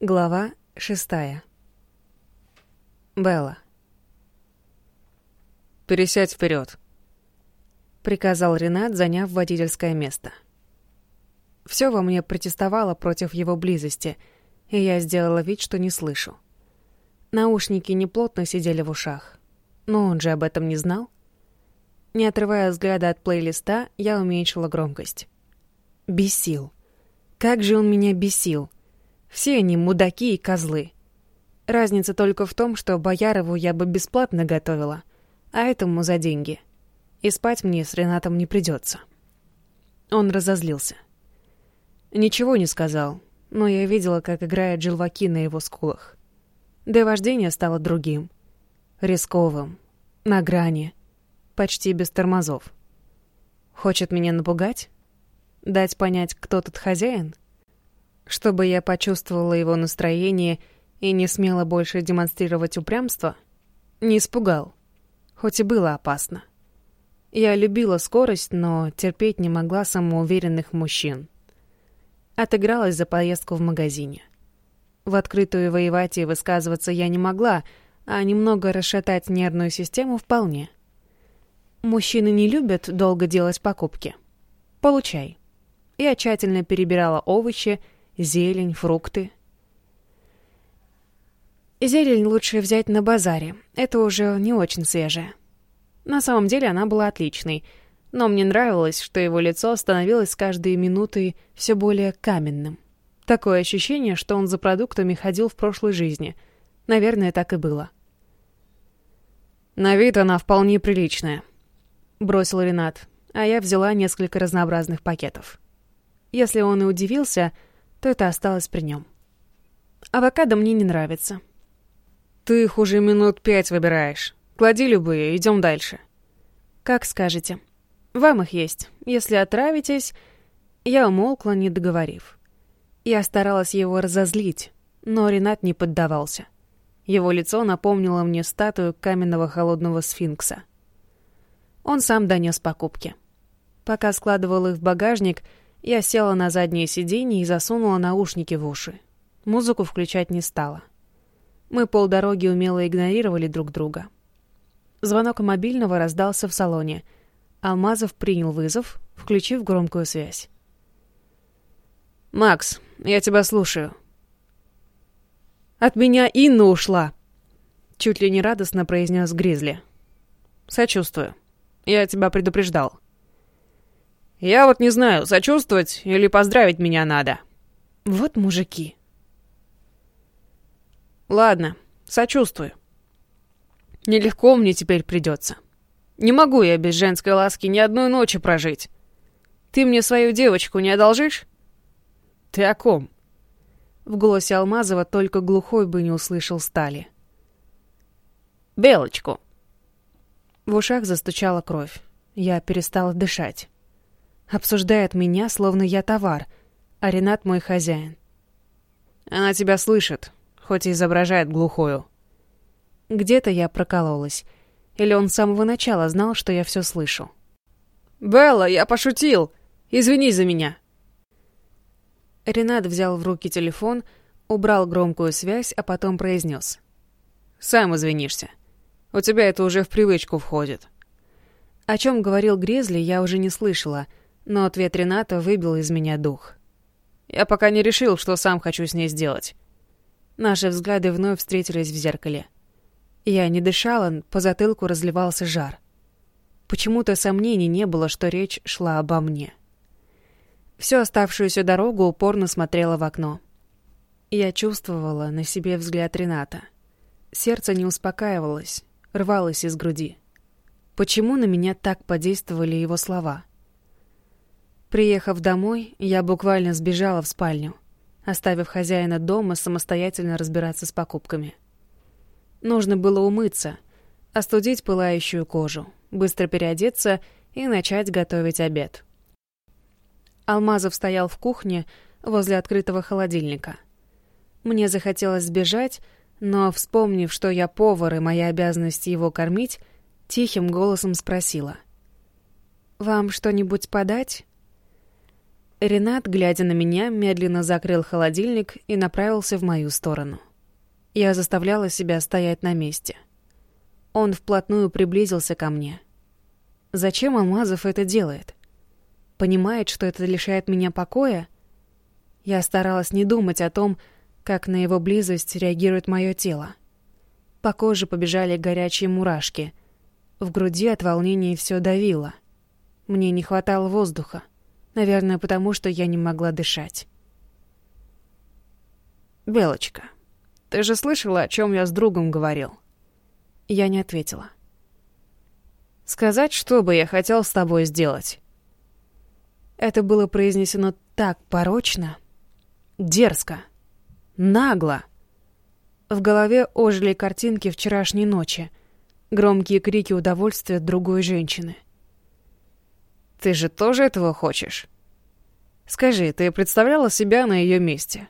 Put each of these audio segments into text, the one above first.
Глава шестая. Белла. «Пересядь вперед, приказал Ренат, заняв водительское место. Все во мне протестовало против его близости, и я сделала вид, что не слышу. Наушники неплотно сидели в ушах. Но он же об этом не знал. Не отрывая взгляда от плейлиста, я уменьшила громкость. Бесил. Как же он меня бесил. Все они мудаки и козлы. Разница только в том, что Боярову я бы бесплатно готовила, а этому за деньги. И спать мне с Ренатом не придется. Он разозлился. Ничего не сказал, но я видела, как играют желваки на его скулах. Да вождение стало другим. Рисковым, на грани, почти без тормозов. Хочет меня напугать? Дать понять, кто тут хозяин? — чтобы я почувствовала его настроение и не смела больше демонстрировать упрямство? Не испугал, хоть и было опасно. Я любила скорость, но терпеть не могла самоуверенных мужчин. Отыгралась за поездку в магазине. В открытую воевать и высказываться я не могла, а немного расшатать нервную систему вполне. Мужчины не любят долго делать покупки. Получай. Я тщательно перебирала овощи, зелень, фрукты. Зелень лучше взять на базаре, это уже не очень свежая. На самом деле она была отличной, но мне нравилось, что его лицо становилось с каждой минутой все более каменным. Такое ощущение, что он за продуктами ходил в прошлой жизни. Наверное, так и было. «На вид она вполне приличная», — бросил Ренат, а я взяла несколько разнообразных пакетов. Если он и удивился, то это осталось при нем. Авокадо мне не нравится. Ты их уже минут пять выбираешь. Клади любые, идем дальше. Как скажете. Вам их есть. Если отравитесь... Я умолкла, не договорив. Я старалась его разозлить, но Ренат не поддавался. Его лицо напомнило мне статую каменного холодного сфинкса. Он сам донес покупки. Пока складывал их в багажник, я села на заднее сиденье и засунула наушники в уши. Музыку включать не стала. Мы полдороги умело игнорировали друг друга. Звонок мобильного раздался в салоне. Алмазов принял вызов, включив громкую связь. «Макс, я тебя слушаю». «От меня Инна ушла!» Чуть ли не радостно произнес Гризли. «Сочувствую. Я тебя предупреждал». Я вот не знаю, сочувствовать или поздравить меня надо. Вот мужики. Ладно, сочувствую. Нелегко мне теперь придется. Не могу я без женской ласки ни одной ночи прожить. Ты мне свою девочку не одолжишь? Ты о ком? В голосе Алмазова только глухой бы не услышал стали. Белочку. В ушах застучала кровь. Я перестала дышать. Обсуждает меня, словно я товар, а Ренат мой хозяин. Она тебя слышит, хоть и изображает глухую. Где-то я прокололась. Или он с самого начала знал, что я все слышу. «Белла, я пошутил! Извини за меня!» Ренат взял в руки телефон, убрал громкую связь, а потом произнес. «Сам извинишься. У тебя это уже в привычку входит». О чем говорил Гризли, я уже не слышала — но ответ Рената выбил из меня дух. «Я пока не решил, что сам хочу с ней сделать». Наши взгляды вновь встретились в зеркале. Я не дышала, по затылку разливался жар. Почему-то сомнений не было, что речь шла обо мне. Всю оставшуюся дорогу упорно смотрела в окно. Я чувствовала на себе взгляд Рената. Сердце не успокаивалось, рвалось из груди. Почему на меня так подействовали его слова? Приехав домой, я буквально сбежала в спальню, оставив хозяина дома самостоятельно разбираться с покупками. Нужно было умыться, остудить пылающую кожу, быстро переодеться и начать готовить обед. Алмазов стоял в кухне возле открытого холодильника. Мне захотелось сбежать, но, вспомнив, что я повар и моя обязанность его кормить, тихим голосом спросила. «Вам что-нибудь подать?» Ренат, глядя на меня, медленно закрыл холодильник и направился в мою сторону. Я заставляла себя стоять на месте. Он вплотную приблизился ко мне. Зачем Алмазов это делает? Понимает, что это лишает меня покоя? Я старалась не думать о том, как на его близость реагирует мое тело. По коже побежали горячие мурашки. В груди от волнения все давило. Мне не хватало воздуха. Наверное, потому что я не могла дышать. «Белочка, ты же слышала, о чем я с другом говорил?» Я не ответила. «Сказать, что бы я хотел с тобой сделать?» Это было произнесено так порочно, дерзко, нагло. В голове ожили картинки вчерашней ночи, громкие крики удовольствия другой женщины. Ты же тоже этого хочешь? Скажи, ты представляла себя на ее месте?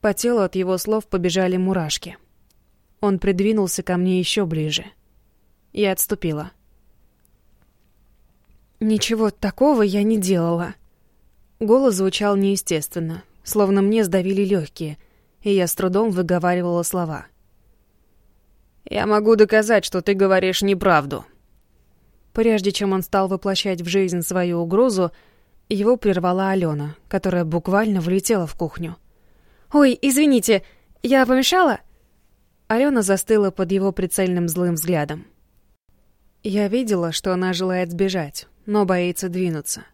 По телу от его слов побежали мурашки. Он придвинулся ко мне еще ближе. Я отступила. Ничего такого я не делала. Голос звучал неестественно, словно мне сдавили легкие, и я с трудом выговаривала слова. «Я могу доказать, что ты говоришь неправду», Прежде чем он стал воплощать в жизнь свою угрозу, его прервала Алена, которая буквально влетела в кухню. «Ой, извините, я помешала?» Алена застыла под его прицельным злым взглядом. Я видела, что она желает сбежать, но боится двинуться.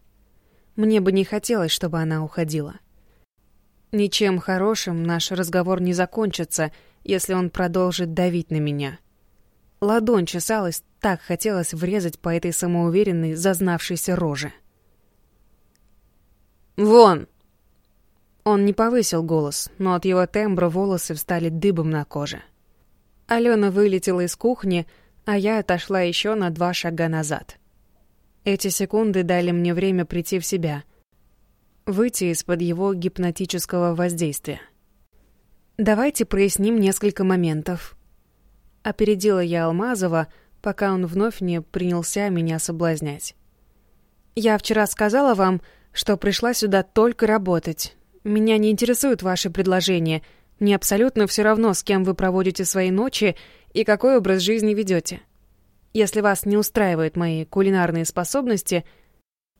Мне бы не хотелось, чтобы она уходила. Ничем хорошим наш разговор не закончится, если он продолжит давить на меня. Ладонь чесалась, так хотелось врезать по этой самоуверенной, зазнавшейся роже. «Вон!» Он не повысил голос, но от его тембра волосы встали дыбом на коже. Алена вылетела из кухни, а я отошла еще на два шага назад. Эти секунды дали мне время прийти в себя, выйти из-под его гипнотического воздействия. Давайте проясним несколько моментов, Опередила я Алмазова, пока он вновь не принялся меня соблазнять. «Я вчера сказала вам, что пришла сюда только работать. Меня не интересуют ваши предложения. Мне абсолютно все равно, с кем вы проводите свои ночи и какой образ жизни ведете. Если вас не устраивают мои кулинарные способности,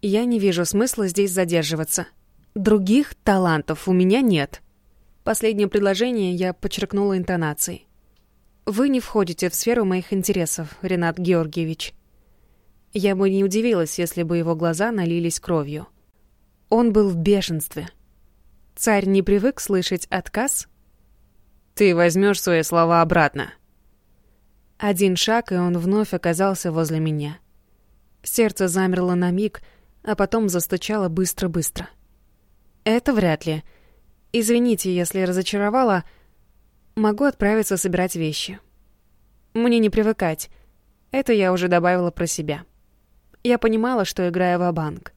я не вижу смысла здесь задерживаться. Других талантов у меня нет». Последнее предложение я подчеркнула интонацией. Вы не входите в сферу моих интересов, Ренат Георгиевич. Я бы не удивилась, если бы его глаза налились кровью. Он был в бешенстве. Царь не привык слышать отказ? Ты возьмешь свои слова обратно. Один шаг, и он вновь оказался возле меня. Сердце замерло на миг, а потом застучало быстро-быстро. Это вряд ли. Извините, если разочаровала, — Могу отправиться собирать вещи. Мне не привыкать. Это я уже добавила про себя. Я понимала, что играю в банк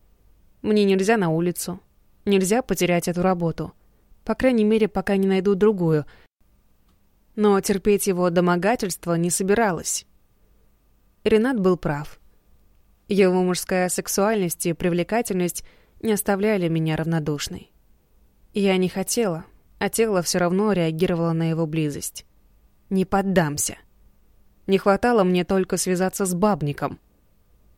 Мне нельзя на улицу. Нельзя потерять эту работу. По крайней мере, пока не найду другую. Но терпеть его домогательство не собиралась. Ренат был прав. Его мужская сексуальность и привлекательность не оставляли меня равнодушной. Я не хотела, а тело все равно реагировало на его близость. Не поддамся. Не хватало мне только связаться с бабником.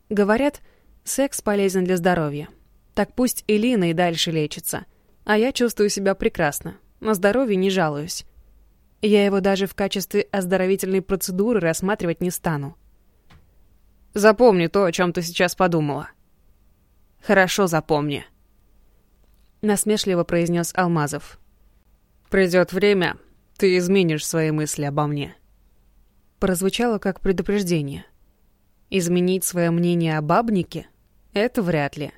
Говорят, секс полезен для здоровья. Так пусть Элина и дальше лечится. А я чувствую себя прекрасно. На здоровье не жалуюсь. Я его даже в качестве оздоровительной процедуры рассматривать не стану. Запомни то, о чем ты сейчас подумала. Хорошо запомни. Насмешливо произнес Алмазов. Придет время, ты изменишь свои мысли обо мне. Прозвучало как предупреждение. Изменить свое мнение о бабнике? Это вряд ли.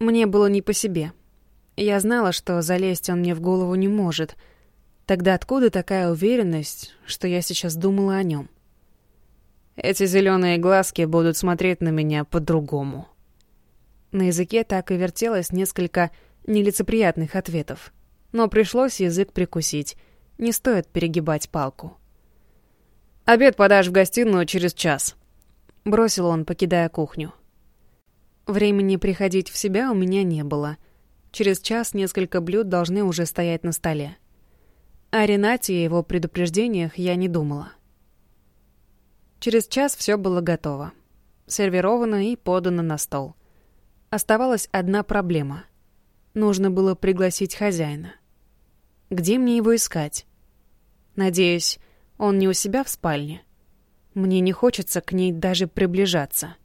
Мне было не по себе. Я знала, что залезть он мне в голову не может. Тогда откуда такая уверенность, что я сейчас думала о нем? Эти зеленые глазки будут смотреть на меня по-другому. На языке так и вертелось несколько нелицеприятных ответов но пришлось язык прикусить. Не стоит перегибать палку. «Обед подашь в гостиную через час», — бросил он, покидая кухню. Времени приходить в себя у меня не было. Через час несколько блюд должны уже стоять на столе. О Ренате и его предупреждениях я не думала. Через час все было готово. Сервировано и подано на стол. Оставалась одна проблема. Нужно было пригласить хозяина. Где мне его искать? Надеюсь, он не у себя в спальне. Мне не хочется к ней даже приближаться.